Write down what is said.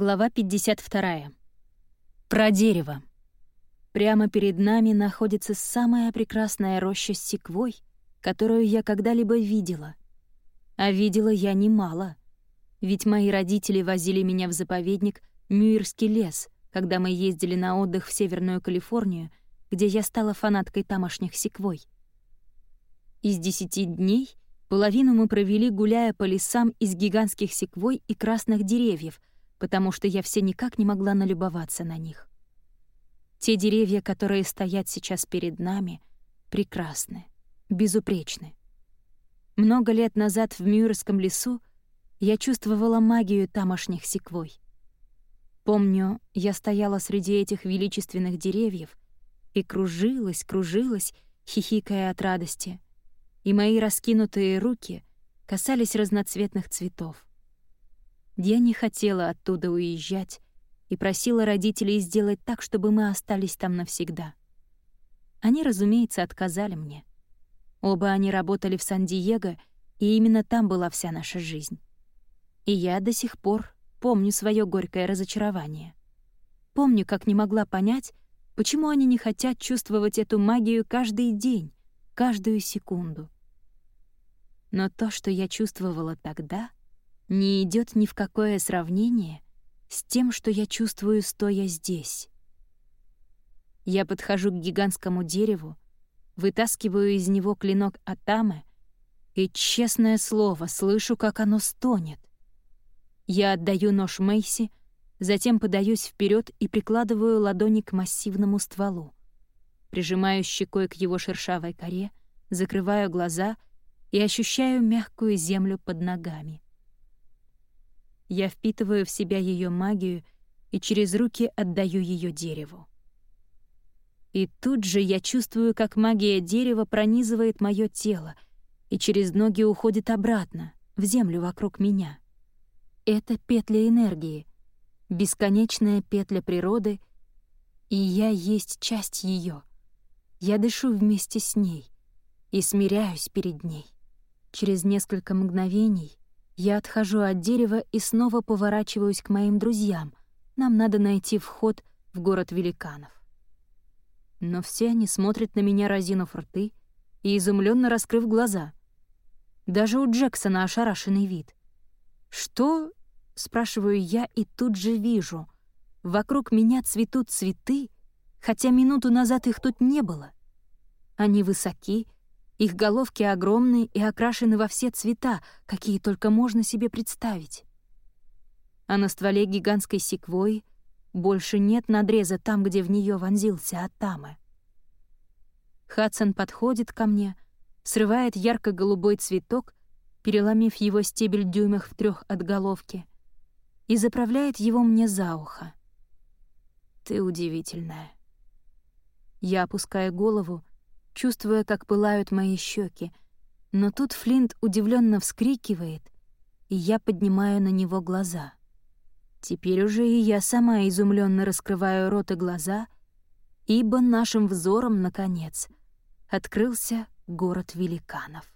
Глава 52. Про дерево. Прямо перед нами находится самая прекрасная роща с секвой, которую я когда-либо видела. А видела я немало, ведь мои родители возили меня в заповедник Мюирский лес, когда мы ездили на отдых в Северную Калифорнию, где я стала фанаткой тамошних секвой. Из десяти дней половину мы провели, гуляя по лесам из гигантских секвой и красных деревьев — потому что я все никак не могла налюбоваться на них. Те деревья, которые стоят сейчас перед нами, прекрасны, безупречны. Много лет назад в Мюррском лесу я чувствовала магию тамошних секвой. Помню, я стояла среди этих величественных деревьев и кружилась, кружилась, хихикая от радости, и мои раскинутые руки касались разноцветных цветов. Я не хотела оттуда уезжать и просила родителей сделать так, чтобы мы остались там навсегда. Они, разумеется, отказали мне. Оба они работали в Сан-Диего, и именно там была вся наша жизнь. И я до сих пор помню свое горькое разочарование. Помню, как не могла понять, почему они не хотят чувствовать эту магию каждый день, каждую секунду. Но то, что я чувствовала тогда — не идет ни в какое сравнение с тем, что я чувствую, стоя здесь. Я подхожу к гигантскому дереву, вытаскиваю из него клинок Атамы и, честное слово, слышу, как оно стонет. Я отдаю нож Мэйси, затем подаюсь вперед и прикладываю ладони к массивному стволу. Прижимаю щекой к его шершавой коре, закрываю глаза и ощущаю мягкую землю под ногами. Я впитываю в себя ее магию и через руки отдаю ее дереву. И тут же я чувствую, как магия дерева пронизывает мое тело и через ноги уходит обратно, в землю вокруг меня. Это петля энергии, бесконечная петля природы, и я есть часть ее. Я дышу вместе с ней и смиряюсь перед ней. Через несколько мгновений я отхожу от дерева и снова поворачиваюсь к моим друзьям. Нам надо найти вход в город великанов. Но все они смотрят на меня, разинув рты и изумленно раскрыв глаза. Даже у Джексона ошарашенный вид. «Что?» — спрашиваю я и тут же вижу. Вокруг меня цветут цветы, хотя минуту назад их тут не было. Они высоки, их головки огромные и окрашены во все цвета, какие только можно себе представить. А на стволе гигантской секвойи больше нет надреза там, где в нее вонзился Атамы. Хадсон подходит ко мне, срывает ярко-голубой цветок, переломив его стебель дюймах в трех от головки, и заправляет его мне за ухо. «Ты удивительная». Я опускаю голову чувствуя, как пылают мои щеки. Но тут Флинт удивленно вскрикивает, и я поднимаю на него глаза. Теперь уже и я сама изумленно раскрываю рот и глаза, ибо нашим взором, наконец, открылся город великанов.